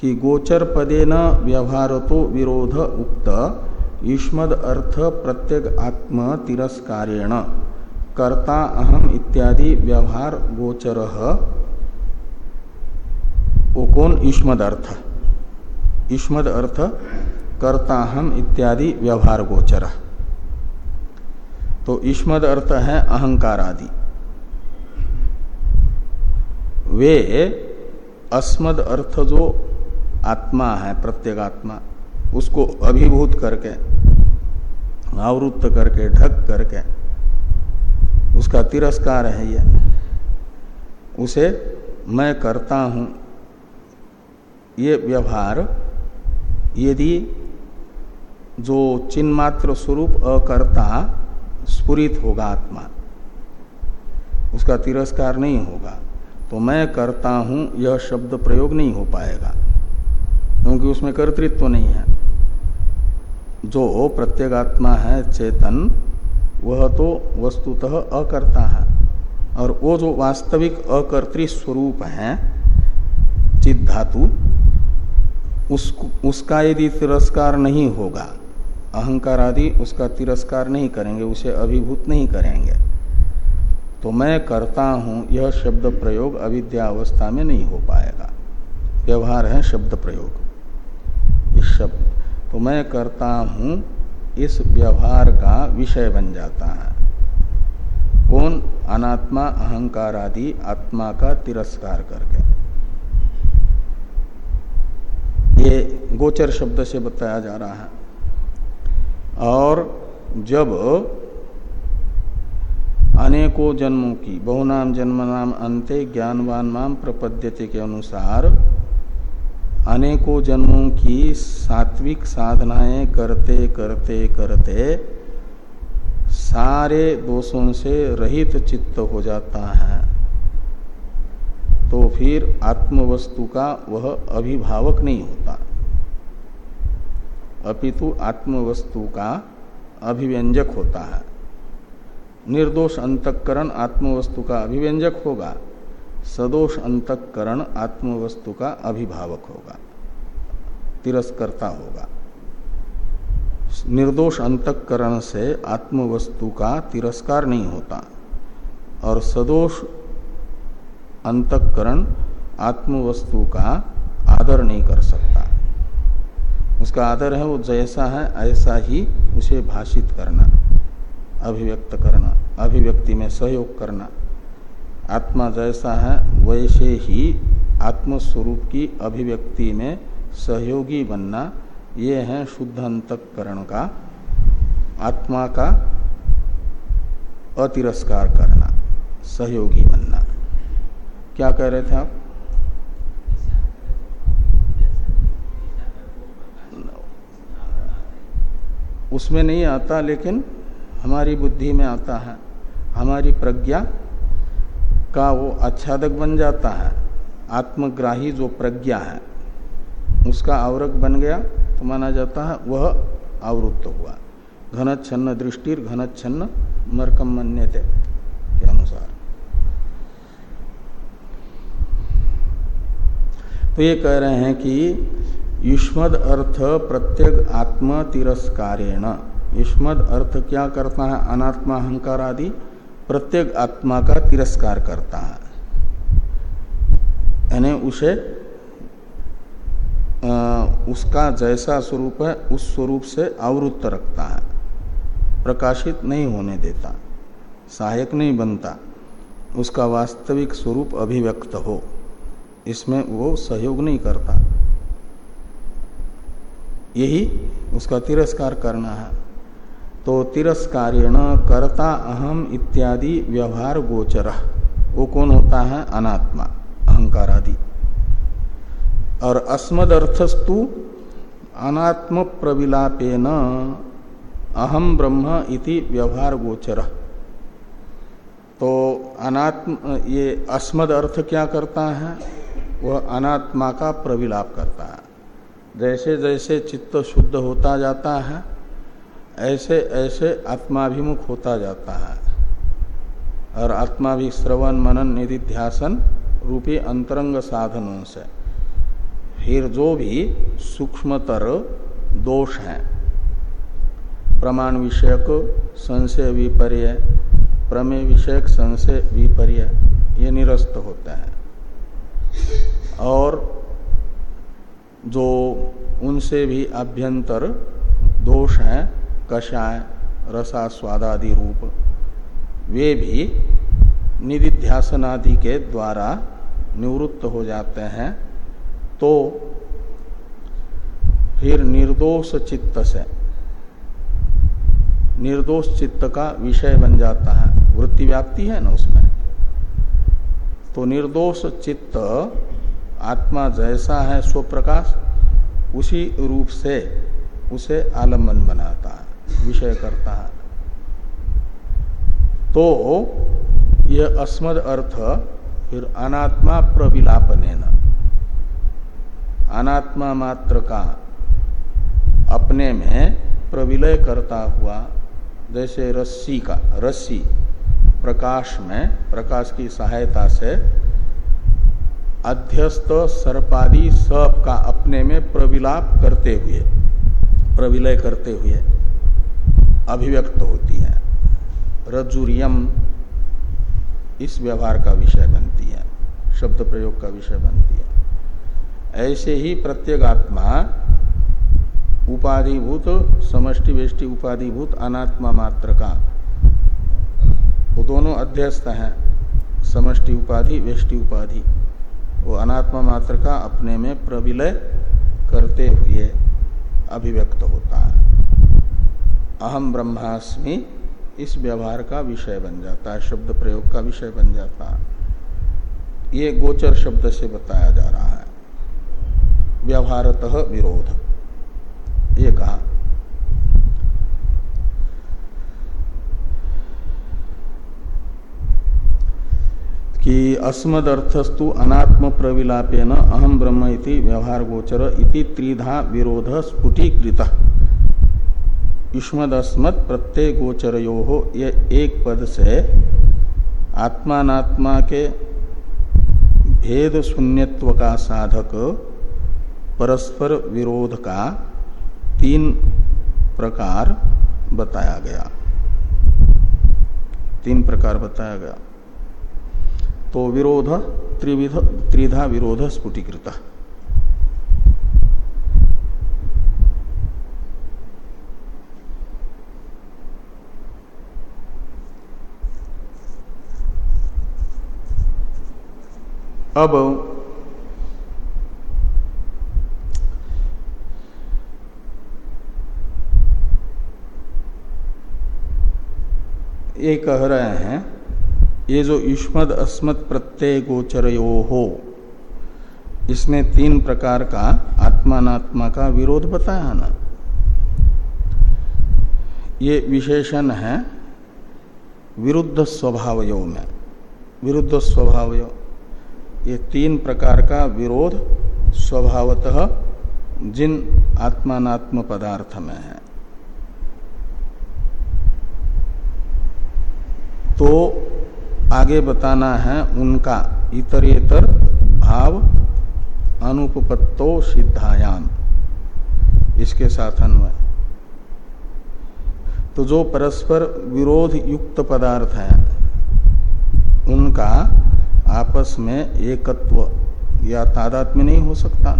A: कि गोचर पदे न व्यवहारतो विरोध उक्त युष्मद अर्थ प्रत्येक आत्म तिरस्कारेण कर्ता अहम इत्यादि व्यवहार गोचर। वो कौन? युष्मद अर्थ। युष्मद अर्थ कर्ता हम इत्यादि व्यवहार गोचर। तो युष्मद अर्थ है अहंकार आदि वे अस्मद अर्थ जो आत्मा है, प्रत्येगात्मा, उसको अभिभूत करके, आवृत्त करके, ढक करके, उसका तिरस्कार है यह उसे मैं करता हूँ। ये व्यवहार यदि जो चिन्मात्र स्वरूप अकर्ता स्फुरित होगा आत्मा। उसका तिरस्कार नहीं होगा। तो मैं करता हूँ यह शब्द प्रयोग नहीं हो पाएगा। क्योंकि उसमें कर्तृत्व तो नहीं है। जो प्रत्येगात्मा है चेतन वह तो वस्तुतः अकर्ता है। और वो जो वास्तविक अकर्तृ स्वरूप है चित धातु उस, उसका यदि तिरस्कार नहीं होगा अहंकार आदि उसका तिरस्कार नहीं करेंगे, उसे अभिभूत नहीं करेंगे। तो मैं करता हूँ, यह शब्द प्रयोग अविद्या अवस्था में नहीं हो पाएगा। व्यवहार है शब्द प्रयोग। इस शब्द तो मैं करता हूँ, इस व्यवहार का विषय बन जाता है। कौन? अनात्मा, अहंकार आदि, आत्मा का तिरस्कार करके। ये गोचर शब्द से बताया जा रहा है। और जब अनेकों जन्मों की, बहुनाम जन्म नाम अंते, ज्ञानवान नाम प्रपद्यते के अनुसार अनेकों जन्मों की सात्विक साधनाएँ करते करते करते सारे दोषों से रहित चित्त हो जाता है। तो फिर आत्मवस्तु का वह अभिभावक नहीं होता। अपितु आत्मवस्तु का अभिव्यंजक होता है। निर्दोष अंतकरण आत्मवस्तु का अभिव्यंजक होगा। सदोष अंतकरण आत्मवस्तु का अभिभावक होगा। तिरस्कर्ता होगा। निर्दोष अंतकरण से आत्मवस्तु का तिरस्कार नहीं होता और सदोष अंतकरण आत्मवस्तु का आदर नहीं कर सकता। उसका आदर है, वो जैसा है, ऐसा ही उसे भाषित करना, अभिव्यक्त करना, अभिव्यक्ति में सहयोग करना। आत्मा जैसा है, वैसे ही आत्मस्वरूप की अभिव्यक्ति में सहयोगी बनना, ये है शुद्ध अंतकरण का, आत्मा का अतिरस्कार करना, सहयोगी बनना। क्या कह रहे थे आप? उसमें नहीं आता, लेकिन हमारी बुद्धि में आता है। हमारी प्रज्ञा का वो आच्छादक बन जाता है। आत्मग्राही जो प्रज्ञा है, उसका आवरक बन गया तो माना जाता है वह आवृत्त हुआ। घनच्छन्न दृष्टि घनच्छन्न मरकम मन्यते के अनुसार। तो ये कह रहे हैं कि युष्मद अर्थ प्रत्येक आत्म तिरस्कारेण। युष्मद अर्थ क्या करता है? अनात्मा अहंकार आदि प्रत्येक आत्मा का तिरस्कार करता है। यानी उसे आ, उसका जैसा स्वरूप है उस स्वरूप से आवृत्त रखता है। प्रकाशित नहीं होने देता सहायक नहीं बनता उसका वास्तविक स्वरूप अभिव्यक्त हो। इसमें वो सहयोग नहीं करता। यही उसका तिरस्कार करना है। तो तिरस्कारेण कर्ता अहम इत्यादि व्यवहार गोचर। वो कौन होता है? अनात्मा अहंकार आदि और अस्मद अर्थस्तु अनात्म प्रविलापेन अहम ब्रह्म इति व्यवहार गोचर। तो अनात्म, ये अस्मद अर्थ क्या करता है? वह अनात्मा का प्रविलाप करता है। जैसे जैसे चित्त शुद्ध होता जाता है, ऐसे ऐसे आत्माभिमुख होता जाता है। और आत्मा भी श्रवण, मनन निधिध्यासन रूपी अंतरंग साधनों से। फिर जो भी सूक्ष्मतर दोष हैं, प्रमाण विषयक संशय विपर्य, प्रमेय विषयक संशय विपर्य, ये निरस्त होता है। और जो उनसे भी अभ्यंतर दोष हैं, कषाय रसा स्वादादि रूप, वे भी निधिध्यासनादि के द्वारा निवृत्त हो जाते हैं तो फिर निर्दोष चित्त से, निर्दोष चित्त का विषय बन जाता है। वृत्ति व्याप्ति है ना उसमें? तो निर्दोष चित्त आत्मा जैसा है स्वप्रकाश उसी रूप से उसे आलंबन बनाता है, विषय करता है। तो यह अस्मद अर्थ, फिर अनात्मा प्रविलापन अनात्मा मात्र का अपने में प्रविलय करता हुआ, जैसे रस्सी का, रस्सी प्रकाश में, प्रकाश की सहायता से अध्यस्त सर्पादि सब का अपने में प्रविलाप करते हुए, प्रविलय करते हुए अभिव्यक्त होती है। रजुरियम इस व्यवहार का विषय बनती है, शब्द प्रयोग का विषय बनती है। ऐसे ही प्रत्येक आत्मा उपाधिभूत समष्टि वेष्टि उपाधिभूत, अनात्मा मात्र का, वो दोनों अध्यस्त हैं, समष्टि उपाधि, वेष्टि उपाधि। वो अनात्मा मात्र का अपने में प्रविलय करते हुए अभिव्यक्त होता है। अहम ब्रह्मास्मि इस व्यवहार का विषय बन जाता है, शब्द प्रयोग का विषय बन जाता है। ये गोचर शब्द से बताया जा रहा है। व्यवहारत विरोध। ये कहा कि अस्मद अर्थस्तु अनात्म प्रविलापेन अहम ब्रह्म इति व्यवहार गोचर इति त्रिधा विरोध स्फुटीकृत। युष्मदस्मत् प्रत्यय गोचर हो ये एक पद से आत्मात्मा के भेद शून्यत्व का साधक परस्पर विरोध का तीन प्रकार बताया गया। तीन प्रकार बताया गया। तो विरोध त्रिविध त्रिधा विरोध स्फुटीकृत। अब ये कह रहे हैं ये जो युष्मद अस्मत् प्रत्यय गोचरयो हो इसने तीन प्रकार का आत्मात्मा का विरोध बताया ना। ये विशेषण है विरुद्ध स्वभावयों में। विरुद्ध स्वभावयो। ये तीन प्रकार का विरोध स्वभावतः जिन आत्मात्म पदार्थ में है। तो आगे बताना है उनका इतरेतर भाव अनुपत्तो सिद्धायाम इसके साथ अन्वय। तो जो परस्पर विरोध युक्त पदार्थ है, उनका आपस में एकत्व या तादात्म्य नहीं हो सकता।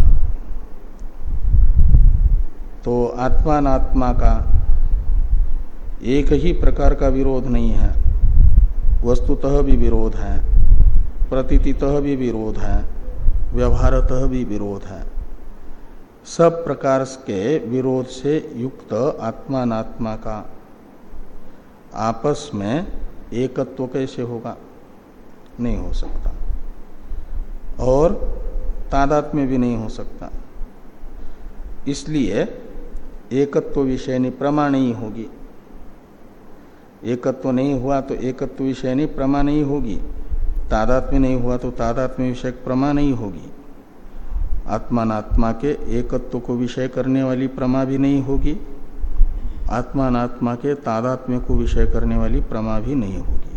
A: तो आत्मात्मा का एक ही प्रकार का विरोध नहीं है। वस्तुतः भी विरोध है, प्रतीतितः भी विरोध है, व्यवहारतः भी विरोध है। सब प्रकार के विरोध से युक्त आत्मात्मा का आपस में एकत्व कैसे होगा? नहीं हो सकता। और तादात्म्य भी नहीं हो सकता। इसलिए एकत्व विषय प्रमाण ही होगी। एकत्व तो नहीं हुआ तो एकत्व विषय नहीं, प्रमा नहीं होगी। तादात्म्य नहीं हुआ तो तादात्म्य विषय प्रमा नहीं होगी। आत्मात्मा के एकत्व को विषय करने वाली प्रमा भी नहीं होगी। आत्मात्मा के तादात्म्य को विषय करने वाली प्रमा भी नहीं होगी।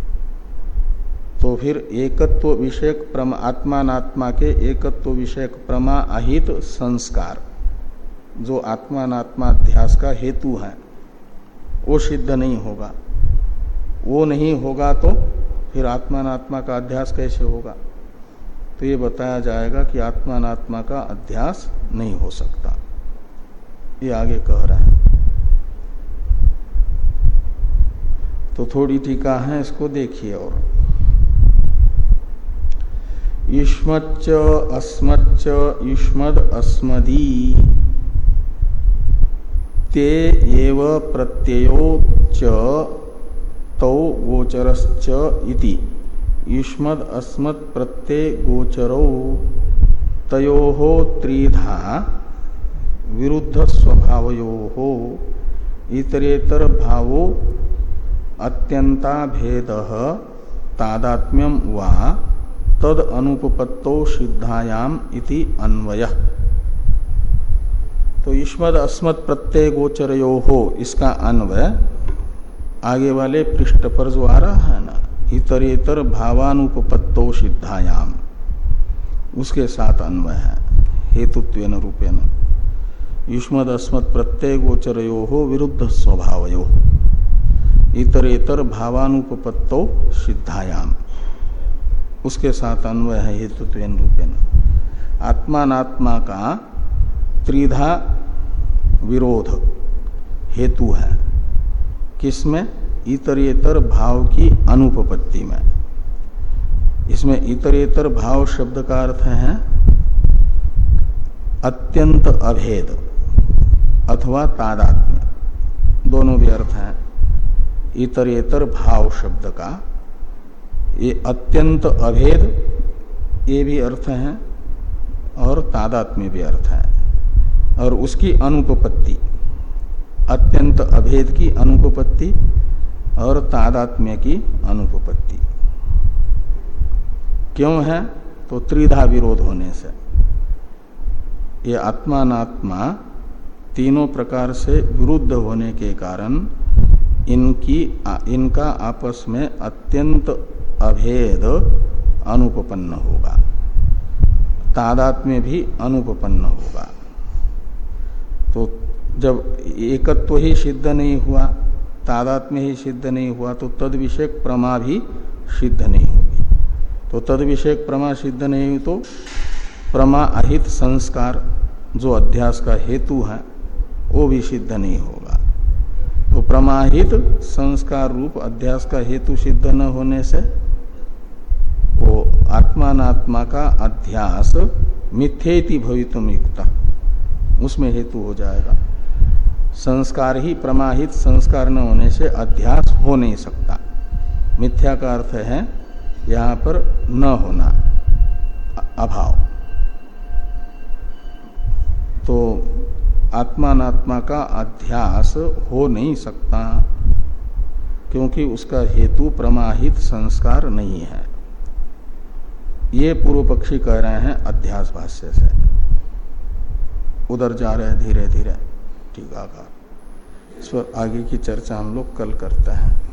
A: तो फिर एकत्व विषयक प्रमा आत्मात्मा के एकत्व विषयक प्रमा अहित संस्कार, जो आत्मात्मा अध्यास का हेतु है, वो सिद्ध नहीं होगा। वो नहीं होगा तो फिर आत्मात्मा का अध्यास कैसे होगा? तो ये बताया जाएगा कि आत्मात्मा का अध्यास नहीं हो सकता। ये आगे कह रहे हैं। तो थोड़ी टीका है, इसको देखिए और। युष्मच्च अस्मच्च युष्मद अस्मदी ते एव प्रत्ययोच्च तौ गोचरश्च इति। युष्मद अस्मत् प्रत्यय गोचरौ। तयो हो त्रिधा विरुद्ध स्वभावयो इतरेतर भावो अत्यंता भेद तादात्म्यम वा तद अनुपत्तो सिद्धायाम इति अन्वय। तो युष्मद अस्मत् प्रत्यय गोचरयो हो इसका अन्वय आगे वाले पृष्ठ पर जो आ रहा है ना, इतरेतर भावानुपत्तो सिद्धायाम, उसके साथ अन्वय है हेतुत्व रूपेण। युष्मद अस्मत् प्रत्यय गोचरयो हो विरुद्ध स्वभावयो। इतरेतर भावानुपत्तो सिद्धायाम, उसके साथ अन्वय है हेतुत्व रूपेण। आत्मात्मा का त्रिधा विरोध हेतु है। किसमें? इतरेतर भाव की अनुपपत्ति में। इसमें इतरेतर भाव शब्द का अर्थ है अत्यंत अभेद अथवा तादात्म्य। दोनों भी अर्थ हैं। इतरेतर भाव शब्द का। ये अत्यंत अभेद, ये भी अर्थ है और तादात्म्य भी अर्थ है। और उसकी अनुपपत्ति। अत्यंत अभेद की अनुपपत्ति और तादात्म्य की अनुपपत्ति। क्यों है? तो त्रिधा विरोध होने से। ये आत्मात्मा तीनों प्रकार से विरुद्ध होने के कारण इनकी, इनका आपस में अत्यंत अभेद अनुपपन्न होगा। तादात्म्य भी अनुपपन्न होगा। तो जब एकत्व ही सिद्ध नहीं हुआ, तादात्म्य ही सिद्ध नहीं हुआ तो तद विषय प्रमा भी सिद्ध नहीं होगी। तो तद विषय प्रमा सिद्ध नहीं हुई तो प्रमा अहित संस्कार जो अध्यास का हेतु है, वो भी सिद्ध नहीं होगा। तो प्रमाहित संस्कार रूप अध्यास का हेतु सिद्ध न होने से वो आत्मात्मा का अध्यास मिथ्येति भवितुम युक्त, उसमें हेतु हो जाएगा। संस्कार ही प्रमाहित संस्कार न होने से अध्यास हो नहीं सकता। मिथ्या का अर्थ है, यहाँ पर न होना, अभाव। तो आत्मात्मा का अध्यास हो नहीं सकता, क्योंकि उसका हेतु प्रमाहित संस्कार नहीं है। ये पूर्व पक्षी कह रहे हैं अध्यास भाष्य से। उधर जा रहे हैं धीरे धीरे ठीक का। आगे की चर्चा हम लोग कल करते हैं।